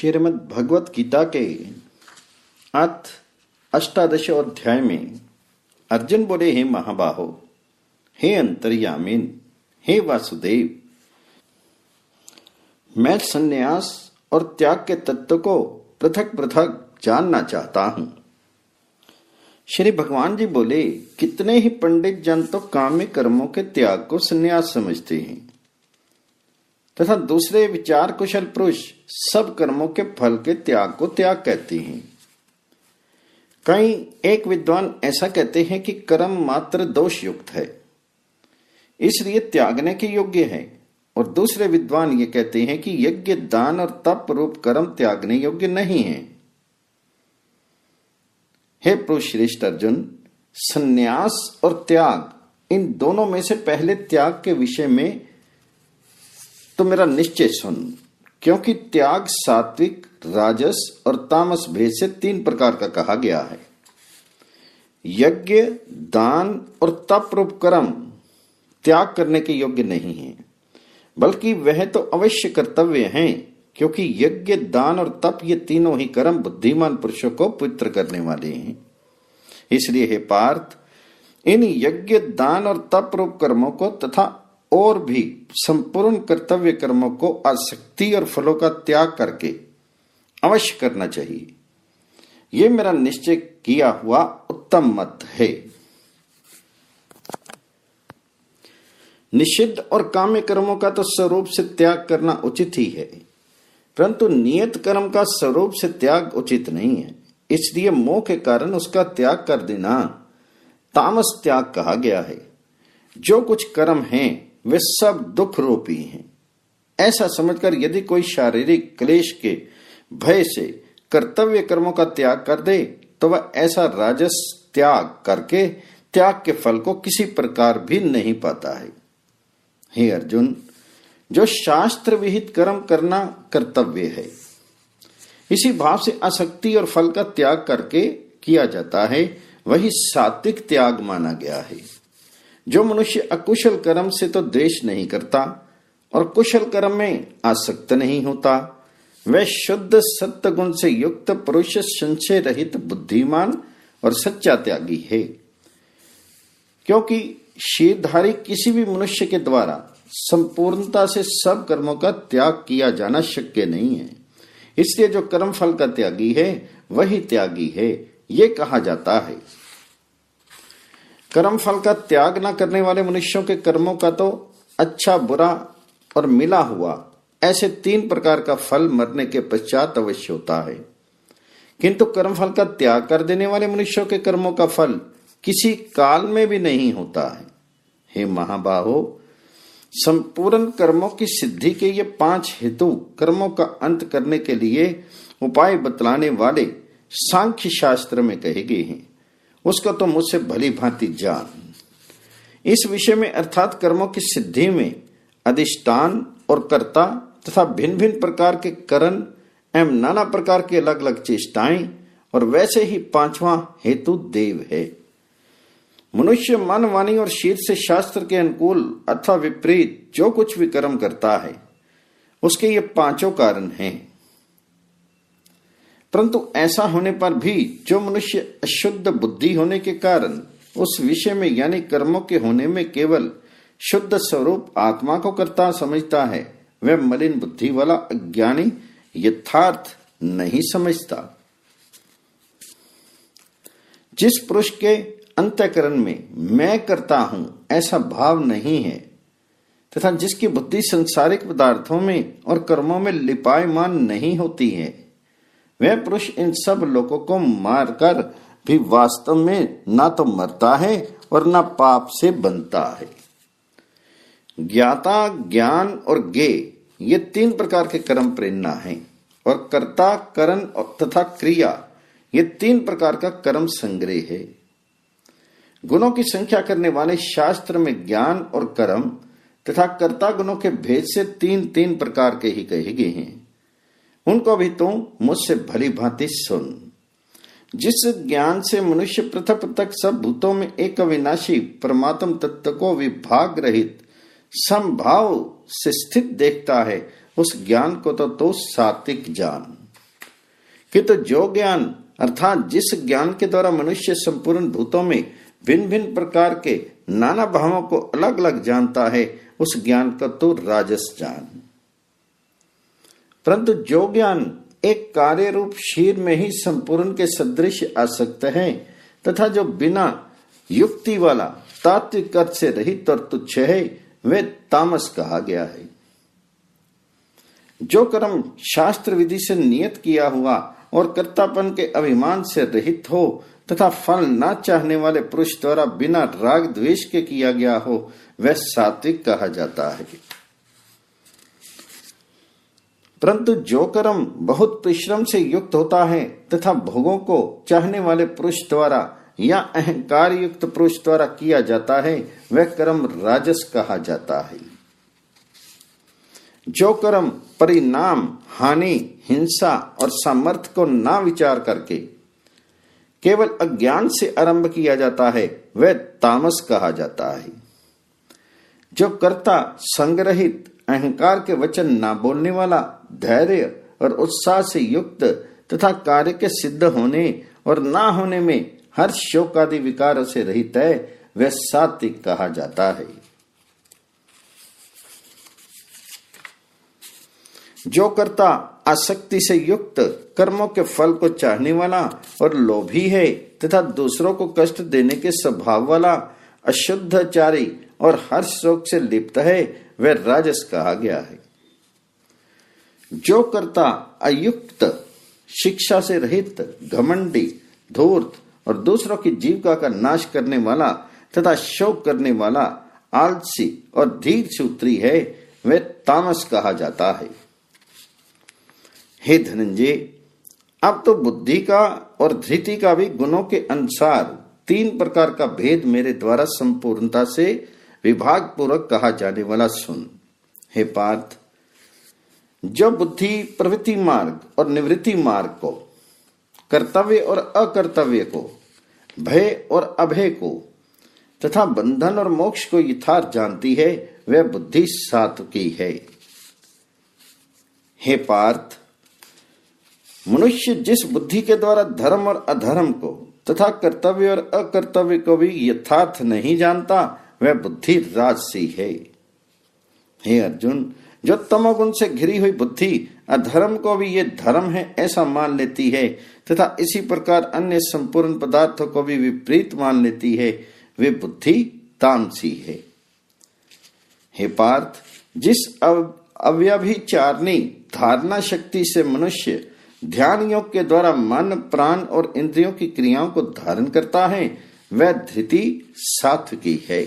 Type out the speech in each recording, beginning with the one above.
श्रीमद भगवत गीता के अथ अष्टादश अध्याय में, अर्जुन बोले, हे महाबाहो, हे अंतर्यामीन, हे वासुदेव, मैं संन्यास और त्याग के तत्व को पृथक पृथक जानना चाहता हूँ। श्री भगवान जी बोले, कितने ही पंडित जन तो काम्य कर्मों के त्याग को संन्यास समझते हैं। तथा दूसरे विचार कुशल पुरुष सब कर्मों के फल के त्याग को त्याग कहते हैं। कई एक विद्वान ऐसा कहते हैं कि कर्म मात्र दोष युक्त है। इसलिए त्यागने के योग्य है। और दूसरे विद्वान ये कहते हैं कि यज्ञ दान और तप रूप कर्म त्यागने योग्य नहीं है। हे पुरुष श्रेष्ठ अर्जुन, संन्यास और त्याग इन दोनों में से पहले त्याग के विषय में तो मेरा निश्चय सुन, क्योंकि त्याग सात्विक, राजस और तामस भेद से तीन प्रकार का कहा गया है। यज्ञ, दान और तप रूप कर्म त्याग करने के योग्य नहीं है, बल्कि वह तो अवश्य कर्तव्य हैं, क्योंकि यज्ञ, दान और तप ये तीनों ही कर्म बुद्धिमान पुरुषों को पवित्र करने वाले हैं। इसलिए हे पार्थ, इन यज्ञ, दान और तप रूप कर्मों को तथा और भी संपूर्ण कर्तव्य कर्मों को आसक्ति और फलों का त्याग करके अवश्य करना चाहिए। ये मेरा निश्चय किया हुआ उत्तम मत है। निषिद्ध और काम्य कर्मों का तो स्वरूप से त्याग करना उचित ही है, परंतु नियत कर्म का स्वरूप से त्याग उचित नहीं है। इसलिए मोह के कारण उसका त्याग कर देना तामस त्याग कहा गया है। जो कुछ कर्म हैं वे सब दुख रूपी हैं। ऐसा समझकर यदि कोई शारीरिक क्लेश के भय से कर्तव्य कर्मों का त्याग कर दे तो वह ऐसा राजस त्याग करके त्याग के फल को किसी प्रकार भी नहीं पाता है। हे अर्जुन, जो शास्त्र विहित कर्म करना कर्तव्य है, इसी भाव से आसक्ति और फल का त्याग करके किया जाता है, वही सात्विक त्याग माना गया है। जो मनुष्य अकुशल कर्म से तो द्वेष नहीं करता और कुशल कर्म में आसक्त नहीं होता, वह शुद्ध सत्य गुण से युक्त पुरुष संशय रहित बुद्धिमान और सच्चा त्यागी है। क्योंकि शीरधारी किसी भी मनुष्य के द्वारा संपूर्णता से सब कर्मों का त्याग किया जाना शक्य नहीं है। इसलिए जो कर्म फल का त्यागी है, वही त्यागी है, ये कहा जाता है। कर्म फल का त्याग न करने वाले मनुष्यों के कर्मों का तो अच्छा बुरा और मिला हुआ ऐसे तीन प्रकार का फल मरने के पश्चात अवश्य होता है। किंतु कर्म फल का त्याग कर देने वाले मनुष्यों के कर्मों का फल किसी काल में भी नहीं होता है। हे महाबाहो, संपूर्ण कर्मों की सिद्धि के ये पाँच हेतु कर्मों का अंत करने के लिए उपाय बतलाने वाले सांख्य शास्त्र में कहे गए हैं। उसका तो मुझसे भली भांति जान। इस विषय में अर्थात कर्मों की सिद्धि में अधिष्ठान और कर्ता तथा भिन्न भिन्न प्रकार के करण एवं नाना प्रकार के अलग अलग चेष्टाएँ और वैसे ही पांचवा हेतु देव है। मनुष्य मन वाणी और शीर से शास्त्र के अनुकूल अथवा विपरीत जो कुछ भी कर्म करता है, उसके ये पाँचों कारण हैं। परंतु ऐसा होने पर भी जो मनुष्य अशुद्ध बुद्धि होने के कारण, उस विषय में यानी कर्मों के होने में केवल शुद्ध स्वरूप आत्मा को करता समझता है, वह मलिन बुद्धि वाला अज्ञानी यथार्थ नहीं समझता। जिस पुरुष के अंत्यकरण में मैं करता हूँ, ऐसा भाव नहीं है, तथा जिसकी बुद्धि संसारिक पदार्थों में और कर्मों में लिपायमान नहीं होती है वह पुरुष इन सब लोगों को मारकर भी वास्तव में ना तो मरता है और ना पाप से बनता है। ज्ञाता, ज्ञान और गे ये तीन प्रकार के कर्म प्रेरणा है और कर्ता, करण तथा क्रिया, ये तीन प्रकार का कर्म संग्रह है। गुणों की संख्या करने वाले शास्त्र में ज्ञान और कर्म तथा कर्ता गुणों के भेद से तीन तीन प्रकार के ही कहे गए हैं। उनको भी तुम मुझसे भली भांति सुन। जिस ज्ञान से मनुष्य पृथक पृथक सब भूतों में एक अविनाशी परमात्म तत्व को विभाग रहित संभाव से स्थित देखता है, उस ज्ञान को तो तो सात्विक जान। कि तो जो ज्ञान, अर्थात जिस ज्ञान के द्वारा मनुष्य संपूर्ण भूतों में भिन्न भिन्न प्रकार के नाना भावों को अलग अलग जानता है, उस ज्ञान का तो राजस ज्ञान परंतु जो ज्ञान एक कार्य रूप शीर में ही संपूर्ण के सदृश आ सकते है, तथा जो बिना युक्ति वाला तात्विक अर्थ से रहित और तुच्छ है, वे तामस कहा गया है। जो कर्म शास्त्र विधि से नियत किया हुआ और कर्तापन के अभिमान से रहित हो, तथा फल न चाहने वाले पुरुष द्वारा बिना राग द्वेष के किया गया हो, वह सात्विक कहा जाता है। परंतु जो कर्म बहुत परिश्रम से युक्त होता है तथा भोगों को चाहने वाले पुरुष द्वारा या अहंकार युक्त पुरुष द्वारा किया जाता है, वह कर्म राजस कहा जाता है। जो कर्म परिणाम, हानि, हिंसा और सामर्थ्य को ना विचार करके केवल अज्ञान से आरंभ किया जाता है, वह तामस कहा जाता है। जो कर्ता संग्रहित अहंकार के वचन ना बोलने वाला, धैर्य और उत्साह से युक्त तथा कार्य के सिद्ध होने और ना होने में हर शोक आदि विकार से रहित है, वह सात्विक कहा जाता है। जो करता आसक्ति से युक्त कर्मों के फल को चाहने वाला और लोभी है तथा दूसरों को कष्ट देने के स्वभाव वाला, अशुद्धचारी और हर शोक से लिप्त है वह राजस कहा गया है। जो करता अयुक्त, शिक्षा से रहित, घमंडी, धूर्त और दूसरों की जीविका का नाश करने वाला तथा शोक करने वाला आलसी और धीर सूत्री है वह तामस कहा जाता है। हे धनंजय, अब तो बुद्धि का और धृति का भी गुणों के अनुसार तीन प्रकार का भेद मेरे द्वारा संपूर्णता से विभाग पूर्वक कहा जाने वाला सुन। हे पार्थ जो बुद्धि प्रवृत्ति मार्ग और निवृत्ति मार्ग को, कर्तव्य और अकर्तव्य को, भय और अभय को, तथा बंधन और मोक्ष को यथार्थ जानती है, वह बुद्धि सात्विकी है। हे पार्थ, मनुष्य जिस बुद्धि के द्वारा धर्म और अधर्म को तथा कर्तव्य और अकर्तव्य को भी यथार्थ नहीं जानता वह बुद्धि राजसी है। हे अर्जुन, जो तमोगुण से घिरी हुई बुद्धि अधर्म को भी ये धर्म है, ऐसा मान लेती है, तथा इसी प्रकार अन्य संपूर्ण पदार्थों को भी विपरीत मान लेती है, वे बुद्धि तामसी है। हे पार्थ, जिस अव्यभिचारणी धारणा शक्ति से मनुष्य ध्यान योग के द्वारा मन, प्राण और इंद्रियों की क्रियाओं को धारण करता है वह धृति सात्विकी है।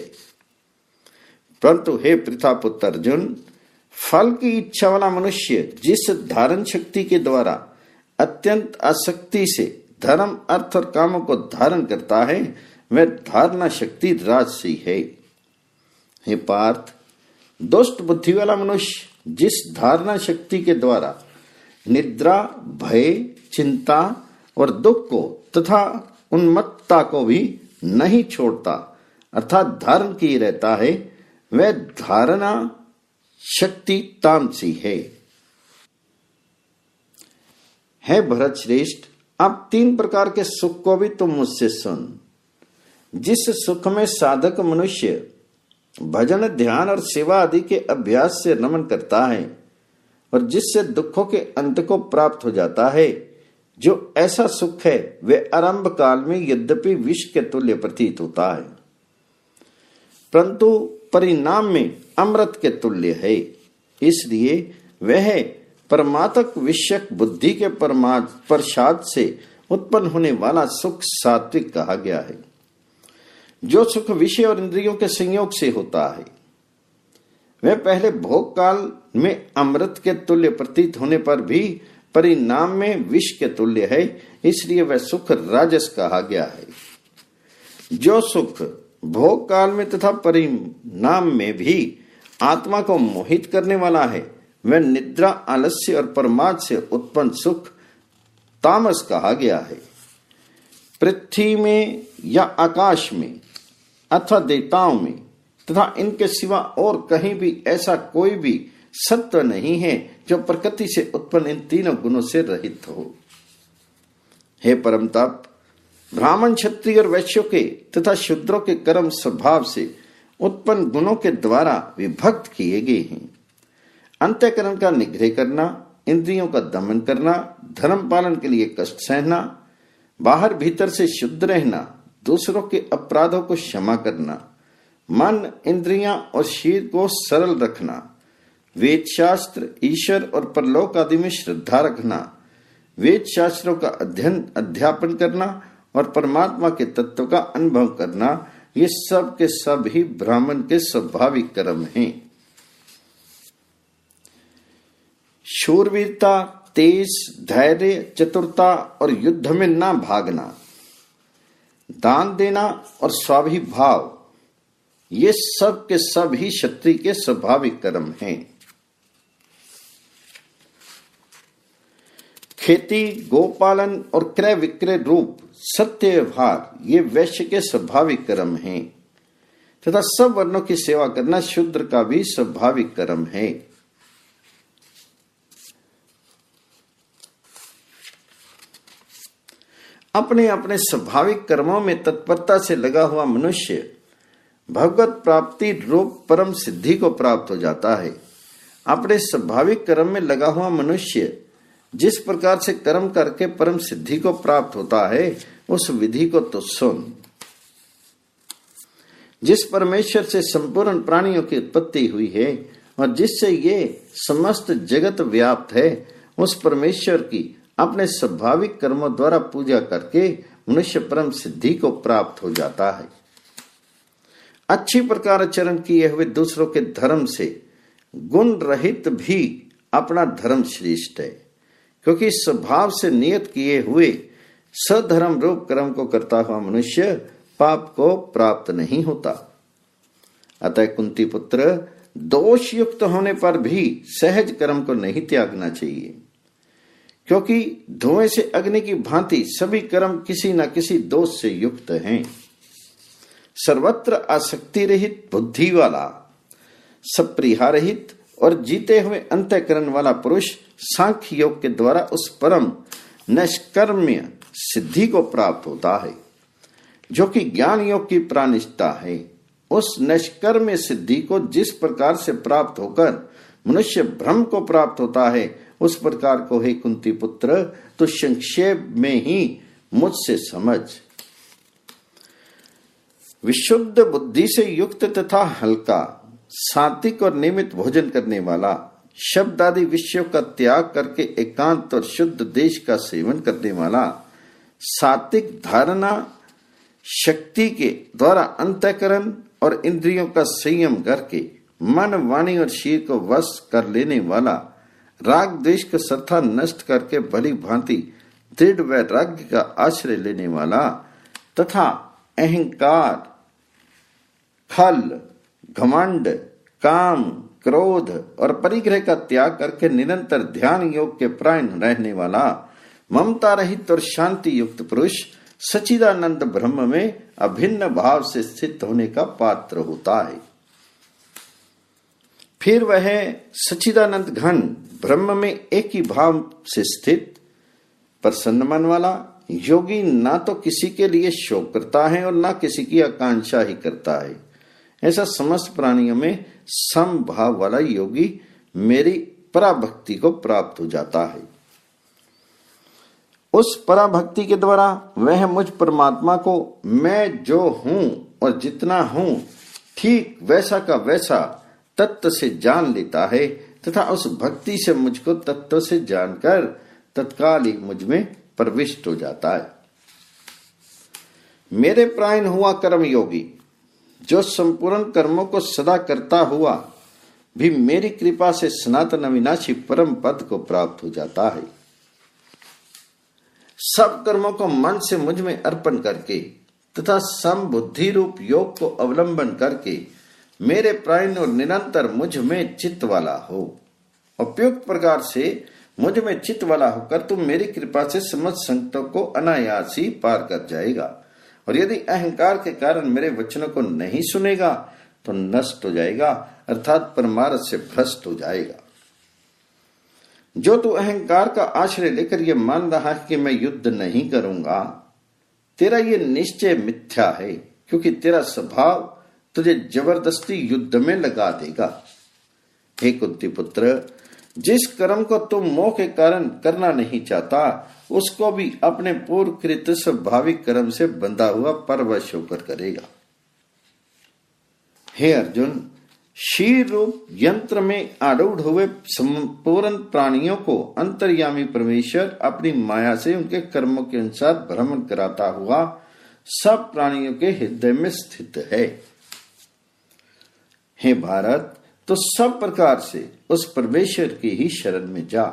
परंतु हे पृथा पुत्र अर्जुन फल की इच्छा वाला मनुष्य जिस धारण शक्ति के द्वारा अत्यंत आसक्ति से धर्म, अर्थ और कामों को धारण करता है, वह धारणा शक्ति राजसी है। हे पार्थ, दुष्ट बुद्धि वाला मनुष्य जिस धारणा शक्ति के द्वारा निद्रा, भय, चिंता और दुख को तथा उन्मत्ता को भी नहीं छोड़ता, अर्थात धारण किए रहता है, वह धारणा शक्ति तामसी है। है भरत श्रेष्ठ अब तीन प्रकार के सुख को भी तुम मुझसे सुन। जिस सुख में साधक मनुष्य भजन, ध्यान और सेवा आदि के अभ्यास से नमन करता है, और जिससे दुखों के अंत को प्राप्त हो जाता है जो ऐसा सुख है, वे आरंभ काल में यद्यपि विष के तुल्य प्रतीत होता है। परंतु परिणाम में अमृत के तुल्य है। इसलिए वह परमातक विषयक बुद्धि के प्रसाद से उत्पन्न होने वाला सुख सात्विक कहा गया है। जो सुख विषय और इंद्रियों के संयोग से होता है, वह पहले भोग काल में अमृत के तुल्य प्रतीत होने पर भी परिणाम में विष के तुल्य है, इसलिए वह सुख राजस कहा गया है। जो सुख भोग काल में तथा परिणाम में भी आत्मा को मोहित करने वाला है, वह निद्रा, आलस्य और परमाद से उत्पन्न सुख तामस कहा गया है। पृथ्वी में या आकाश में अथवा देवताओं में तथा इनके सिवा और कहीं भी ऐसा कोई भी सत्व नहीं है जो प्रकृति से उत्पन्न इन तीनों गुणों से रहित हो। हे परम तप ब्राह्मण क्षत्रिय और वैश्यों के तथा शूद्रों के कर्म स्वभाव से उत्पन्न गुणों के द्वारा विभक्त किए गए हैं। अंत्यकरण का निग्रह करना, इंद्रियों का दमन करना, धर्म पालन के लिए कष्ट सहना, बाहर भीतर से शुद्ध रहना, दूसरों के अपराधों को क्षमा करना, मन, इंद्रियाँ और शीर को सरल रखना वेद शास्त्र ईश्वर और परलोक आदि में श्रद्धा रखना वेद शास्त्रों का अध्ययन, अध्यापन करना और परमात्मा के तत्व का अनुभव करना, ये सब के सब ही ब्राह्मण के स्वाभाविक कर्म हैं। शूरवीरता, तेज, धैर्य, चतुरता और युद्ध में ना भागना, दान देना और स्वाभिभाव, ये सब के सब ही क्षत्रिय के स्वाभाविक कर्म हैं। खेती, गोपालन और क्रय विक्रय रूप, सत्य व्यवहार, ये वैश्य के स्वाभाविक कर्म हैं। तथा सब वर्णों की सेवा करना शुद्र का भी स्वाभाविक कर्म है। अपने अपने स्वाभाविक कर्मों में तत्परता से लगा हुआ मनुष्य भगवत प्राप्ति रूप परम सिद्धि को प्राप्त हो जाता है। अपने स्वाभाविक कर्म में लगा हुआ मनुष्य जिस प्रकार से कर्म करके परम सिद्धि को प्राप्त होता है, उस विधि को तो सुन। जिस परमेश्वर से संपूर्ण प्राणियों की उत्पत्ति हुई है, और जिससे ये समस्त जगत व्याप्त है, उस परमेश्वर की अपने स्वाभाविक कर्मों द्वारा पूजा करके मनुष्य परम सिद्धि को प्राप्त हो जाता है। अच्छी प्रकार आचरण किए हुए दूसरों के धर्म से गुण रहित भी अपना धर्म श्रेष्ठ है। क्योंकि स्वभाव से नियत किए हुए सधर्म रूप कर्म को करता हुआ मनुष्य पाप को प्राप्त नहीं होता। अतः कुंती पुत्र दोष युक्त होने पर भी सहज कर्म को नहीं त्यागना चाहिए। क्योंकि धुएँ से अग्नि की भांति सभी कर्म किसी न किसी दोष से युक्त हैं। सर्वत्र आसक्ति रहित, बुद्धि वाला, सप्रिया रहित और जीते हुए अंत्यकरण वाला पुरुष सांख्य योग के द्वारा उस परम निष्कर्म्य सिद्धि को प्राप्त होता है। जो कि ज्ञान योग की प्राणिष्ठता है, उस निष्कर्म्य सिद्धि को जिस प्रकार से प्राप्त होकर मनुष्य भ्रम को प्राप्त होता है, उस प्रकार को हे कुंती पुत्र तो संक्षेप में ही मुझसे समझ। विशुद्ध बुद्धि से युक्त तथा हल्का सात्विक और नियमित भोजन करने वाला शब्द आदि विषयों का त्याग करके एकांत और शुद्ध देश का सेवन करने वाला, सात्विक धारणा शक्ति के द्वारा अंतकरण और इंद्रियों का संयम करके मन, वाणी और शीर को वश कर लेने वाला, राग देश का सरथा नष्ट करके भली भांति दृढ़ वैराग्य का आश्रय लेने वाला, तथा अहंकार खल घमंड, काम, क्रोध और परिग्रह का त्याग करके निरंतर ध्यान योग के प्राण रहने वाला, ममता रहित और शांति युक्त पुरुष सचिदानंद ब्रह्म में अभिन्न भाव से स्थित होने का पात्र होता है। फिर वह सचिदानंद घन ब्रह्म में एक ही भाव से स्थित, प्रसन्न मन वाला, योगी ना तो किसी के लिए शोक करता है और ना किसी की आकांक्षा ही करता है। ऐसा समस्त प्राणियों में समभाव वाला योगी मेरी पराभक्ति को प्राप्त हो जाता है। उस पराभक्ति के द्वारा वह मुझ परमात्मा को मैं जो हूँ और जितना हूँ, ठीक वैसा का वैसा तत्व से जान लेता है तथा उस भक्ति से मुझको तत्व से जानकर तत्काल ही मुझमें प्रविष्ट हो जाता है। मेरे प्रायण हुआ कर्म योगी जो संपूर्ण कर्मों को सदा करता हुआ भी मेरी कृपा से सनातन अविनाशी परम पद को प्राप्त हो जाता है। सब कर्मों को मन से मुझमें अर्पण करके तथा सम बुद्धि रूप योग को अवलंबन करके मेरे प्राण और निरंतर मुझमें चित्त वाला हो। उपयुक्त प्रकार से मुझमें चित्त वाला होकर तुम मेरी कृपा से समझ संकटों को अनायास ही पार कर जाएगा। और यदि अहंकार के कारण मेरे वचनों को नहीं सुनेगा तो नष्ट हो जाएगा, अर्थात परमार्थ से भ्रष्ट हो जाएगा। जो तू अहंकार का आश्रय लेकर यह मान रहा है कि मैं युद्ध नहीं करूँगा, तेरा ये निश्चय मिथ्या है, क्योंकि तेरा स्वभाव तुझे ज़बरदस्ती युद्ध में लगा देगा। हे कुंती पुत्र जिस कर्म को तुम मोह के कारण करना नहीं चाहता, उसको भी अपने पूर्व कृत स्वाभाविक कर्म से बंधा हुआ परवश होकर करेगा। हे अर्जुन शीर रूप यंत्र में आरूढ़ हुए संपूर्ण प्राणियों को अंतर्यामी परमेश्वर अपनी माया से उनके कर्मों के अनुसार भ्रमण कराता हुआ सब प्राणियों के हृदय में स्थित है। हे भारत तो सब प्रकार से उस परमेश्वर की ही शरण में जा।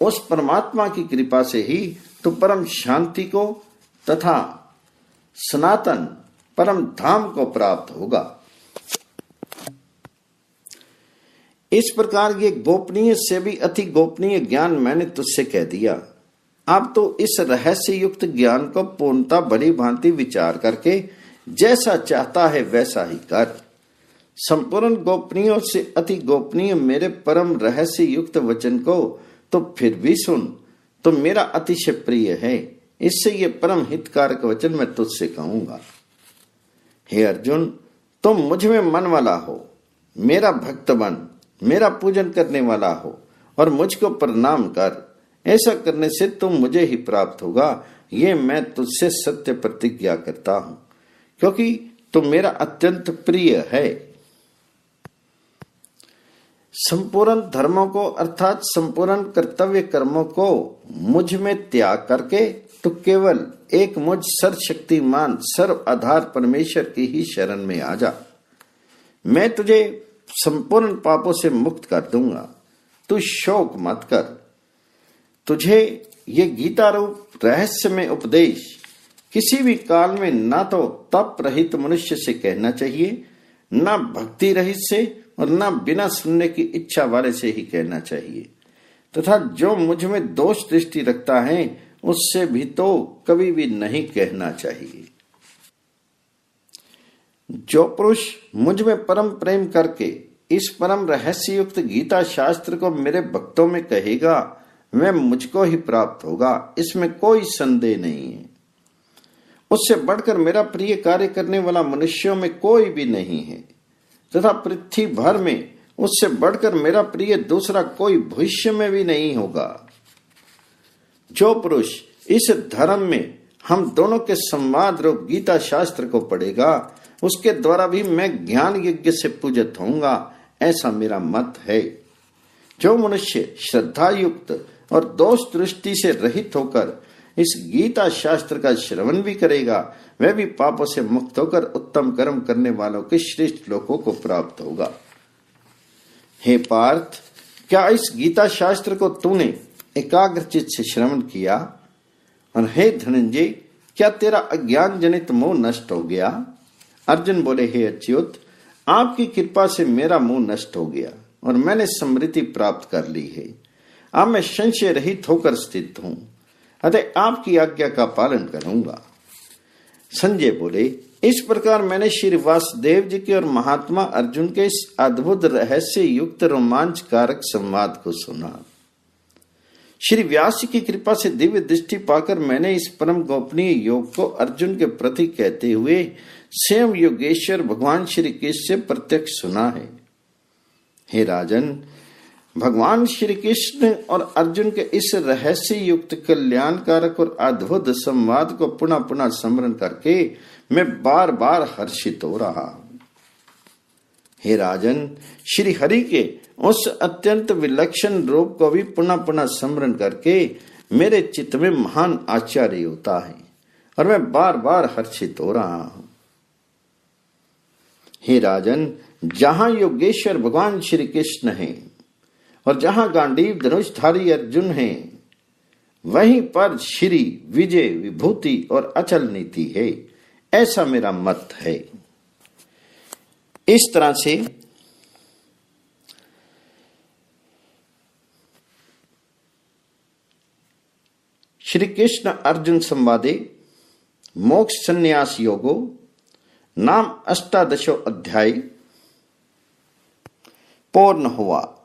उस परमात्मा की कृपा से ही तो परम शांति को तथा सनातन परम धाम को प्राप्त होगा। इस प्रकार ये गोपनीय से भी अति गोपनीय ज्ञान मैंने तुझसे कह दिया। अब तो इस रहस्य युक्त ज्ञान को पूर्णता, बड़ी भांति विचार करके जैसा चाहता है वैसा ही कर। संपूर्ण गोपनीय से अति गोपनीय मेरे परम रहस्य युक्त वचन को तो फिर भी सुन। तो मेरा अतिशय प्रिय है। इससे ये परम हितकारक वचन मैं तुझसे कहूँगा। हे अर्जुन, तुम मुझमें मन वाला हो। मेरा भक्त बन, मेरा पूजन करने वाला हो, और मुझको प्रणाम कर। ऐसा करने से तुम मुझे ही प्राप्त होगा। ये मैं तुझसे सत्य प्रतिज्ञा करता हूँ, क्योंकि तुम मेरा अत्यंत प्रिय है। संपूर्ण धर्मों को अर्थात संपूर्ण कर्तव्य कर्मों को मुझमें त्याग करके तो केवल एक मुझ सर्वशक्तिमान सर्व आधार परमेश्वर की ही शरण में आ जा। मैं तुझे संपूर्ण पापों से मुक्त कर दूँगा। तू शोक मत कर। तुझे ये गीता रूप रहस्य में उपदेश किसी भी काल में ना तो तप रहित मनुष्य से कहना चाहिए, ना भक्ति रहित से ना बिना सुनने की इच्छा वाले से ही कहना चाहिए। तथा जो मुझमें दोष दृष्टि रखता है, उससे भी तो कभी भी नहीं कहना चाहिए। जो पुरुष मुझमें परम प्रेम करके इस परम रहस्य युक्त गीता शास्त्र को मेरे भक्तों में कहेगा, वह मुझको ही प्राप्त होगा, इसमें कोई संदेह नहीं है। उससे बढ़कर मेरा प्रिय कार्य करने वाला मनुष्यों में कोई भी नहीं है। तथा पृथ्वी भर में उससे बढ़कर मेरा प्रिय दूसरा कोई भविष्य में भी नहीं होगा। जो पुरुष इस धर्म में हम दोनों के संवाद रूप गीता शास्त्र को पढ़ेगा, उसके द्वारा भी मैं ज्ञान यज्ञ से पूजित होऊँगा, ऐसा मेरा मत है। जो मनुष्य श्रद्धा युक्त और दोष दृष्टि से रहित होकर इस गीता शास्त्र का श्रवण भी करेगा वह भी पापों से मुक्त होकर उत्तम कर्म करने वालों के श्रेष्ठ लोगों को प्राप्त होगा। हे पार्थ, क्या इस गीता शास्त्र को तूने एकाग्रचित से श्रवण किया? और हे धनंजय, क्या तेरा अज्ञान जनित मोह नष्ट हो गया? अर्जुन बोले, हे अच्युत, आपकी कृपा से मेरा मुँह नष्ट हो गया और मैंने समृद्धि प्राप्त कर ली है। अब मैं संशय रहित होकर स्थित हूँ। अतः आपकी आज्ञा का पालन करूँगा। संजय बोले, इस प्रकार मैंने श्री वासुदेव जी के और महात्मा अर्जुन के इस अद्भुत रहस्य युक्त रोमांच कारक संवाद को सुना। श्री व्यास की कृपा से दिव्य दृष्टि पाकर मैंने इस परम गोपनीय योग को अर्जुन के प्रति कहते हुए स्वयं योगेश्वर भगवान श्री कृष्ण से प्रत्यक्ष सुना है। हे राजन भगवान श्री कृष्ण और अर्जुन के इस रहस्य युक्त कल्याणकारक और अद्भुत संवाद को पुनः पुनः स्मरण करके मैं बार बार हर्षित हो रहा हूँ। हे राजन, श्री हरि के उस अत्यंत विलक्षण रूप को भी पुनः पुनः स्मरण करके मेरे चित्त में महान आश्चर्य होता है और मैं बार बार हर्षित हो रहा हूँ। हे राजन, जहाँ योगेश्वर भगवान श्री कृष्ण हैं और जहाँ गांडीव धनुषधारी अर्जुन है, वहीं पर श्री विजय विभूति और अचल नीति है। ऐसा मेरा मत है। इस तरह से श्री कृष्ण अर्जुन संवादे मोक्ष संन्यास योगो, नाम अष्टादशो अध्याय, पूर्ण हुआ।